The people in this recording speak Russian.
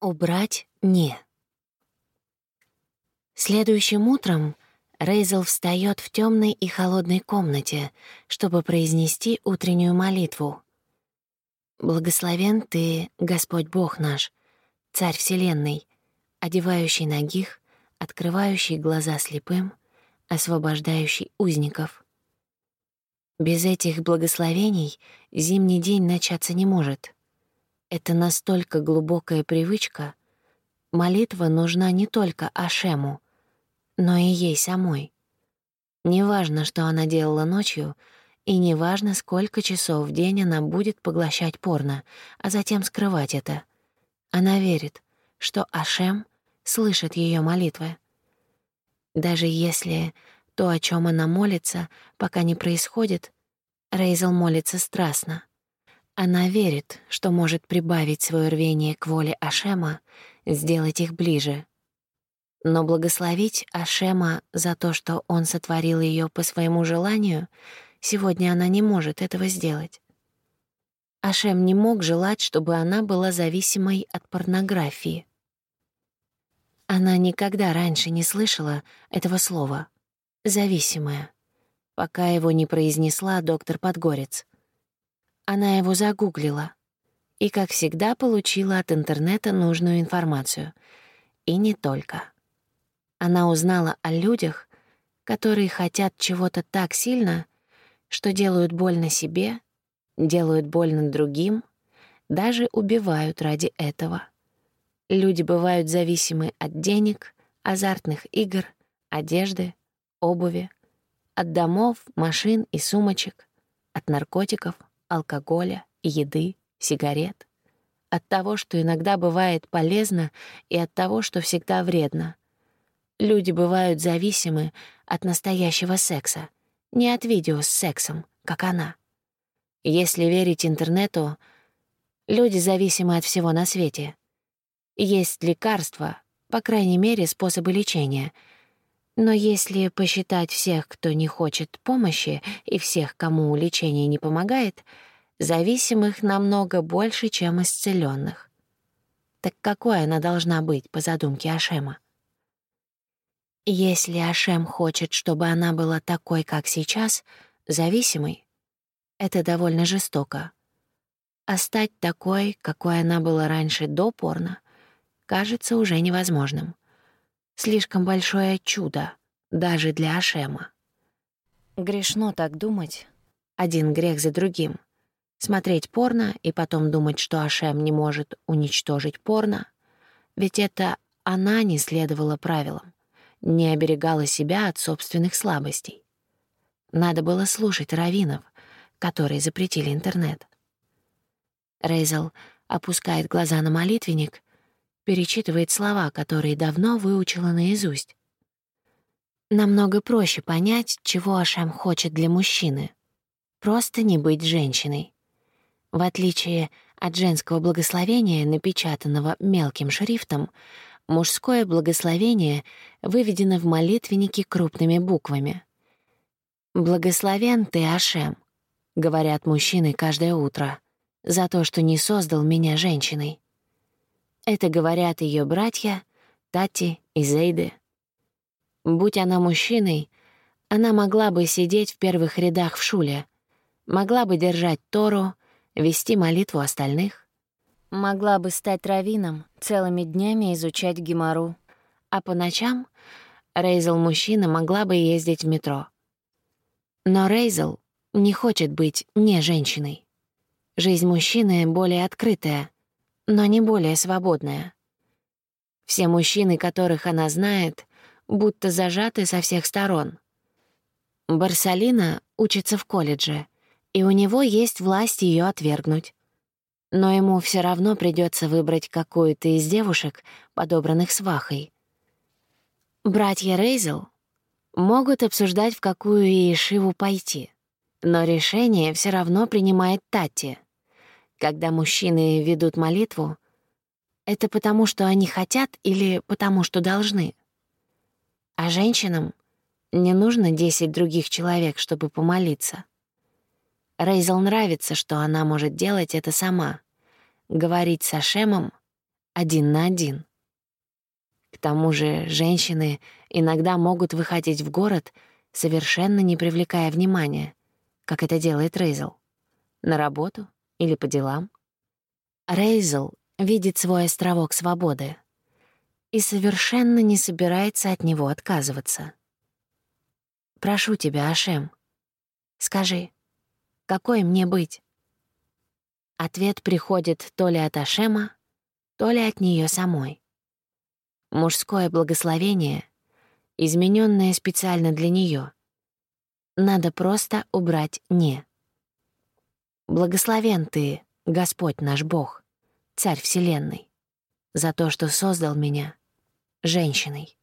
Убрать «не». Следующим утром Рейзел встает в темной и холодной комнате, чтобы произнести утреннюю молитву. «Благословен Ты, Господь Бог наш, Царь Вселенной, одевающий ногих, открывающий глаза слепым, освобождающий узников». Без этих благословений зимний день начаться не может — это настолько глубокая привычка. Молитва нужна не только Ашему, но и ей самой. Неважно, что она делала ночью, и неважно, сколько часов в день она будет поглощать порно, а затем скрывать это. Она верит, что Ашем слышит ее молитвы. Даже если то, о чем она молится, пока не происходит, Рейзел молится страстно. Она верит, что может прибавить свое рвение к воле Ашема, сделать их ближе. Но благословить Ашема за то, что он сотворил ее по своему желанию, сегодня она не может этого сделать. Ашем не мог желать, чтобы она была зависимой от порнографии. Она никогда раньше не слышала этого слова «зависимая», пока его не произнесла доктор Подгорец. Она его загуглила и, как всегда, получила от интернета нужную информацию. И не только. Она узнала о людях, которые хотят чего-то так сильно, что делают больно себе, делают больно другим, даже убивают ради этого. Люди бывают зависимы от денег, азартных игр, одежды, обуви, от домов, машин и сумочек, от наркотиков, алкоголя, еды, сигарет. От того, что иногда бывает полезно, и от того, что всегда вредно. Люди бывают зависимы от настоящего секса, не от видео с сексом, как она. Если верить интернету, люди зависимы от всего на свете. Есть лекарства, по крайней мере, способы лечения — но если посчитать всех, кто не хочет помощи, и всех, кому лечение не помогает, зависимых намного больше, чем исцеленных. Так какой она должна быть по задумке Ашема? Если Ашем хочет, чтобы она была такой, как сейчас, зависимой, это довольно жестоко. А стать такой, какой она была раньше до порно, кажется уже невозможным. Слишком большое чудо, даже для Ашема. Грешно так думать. Один грех за другим. Смотреть порно и потом думать, что Ашем не может уничтожить порно. Ведь это она не следовала правилам, не оберегала себя от собственных слабостей. Надо было слушать раввинов, которые запретили интернет. Рейзел опускает глаза на молитвенник перечитывает слова, которые давно выучила наизусть. Намного проще понять, чего Ашем хочет для мужчины. Просто не быть женщиной. В отличие от женского благословения, напечатанного мелким шрифтом, мужское благословение выведено в молитвеннике крупными буквами. «Благословен ты, Ашем», — говорят мужчины каждое утро, «за то, что не создал меня женщиной». Это говорят ее братья Тати и Зейды. Будь она мужчиной, она могла бы сидеть в первых рядах в шуле, могла бы держать Тору, вести молитву остальных, могла бы стать раввином, целыми днями изучать гемору, а по ночам Рейзел мужчина могла бы ездить в метро. Но Рейзел не хочет быть не женщиной. Жизнь мужчины более открытая, но не более свободная. Все мужчины, которых она знает, будто зажаты со всех сторон. Барсалина учится в колледже, и у него есть власть ее отвергнуть. Но ему все равно придется выбрать какую-то из девушек, подобранных свахой. Братья Рейзел могут обсуждать, в какую Иешиву пойти, но решение все равно принимает Тати — когда мужчины ведут молитву, это потому, что они хотят или потому, что должны. А женщинам не нужно десять других человек, чтобы помолиться. Рейзел нравится, что она может делать это сама, говорить с Ашемом, один на один. К тому же женщины иногда могут выходить в город, совершенно не привлекая внимания, как это делает Рейзел. На работу или по делам. Рейзел видит свой островок свободы и совершенно не собирается от него отказываться. «Прошу тебя, Ашем, скажи, какой мне быть?» Ответ приходит то ли от Ашема, то ли от нее самой. Мужское благословение, измененное специально для нее. Надо просто убрать «не». Благословен ты, Господь наш Бог, Царь Вселенной, за то, что создал меня женщиной.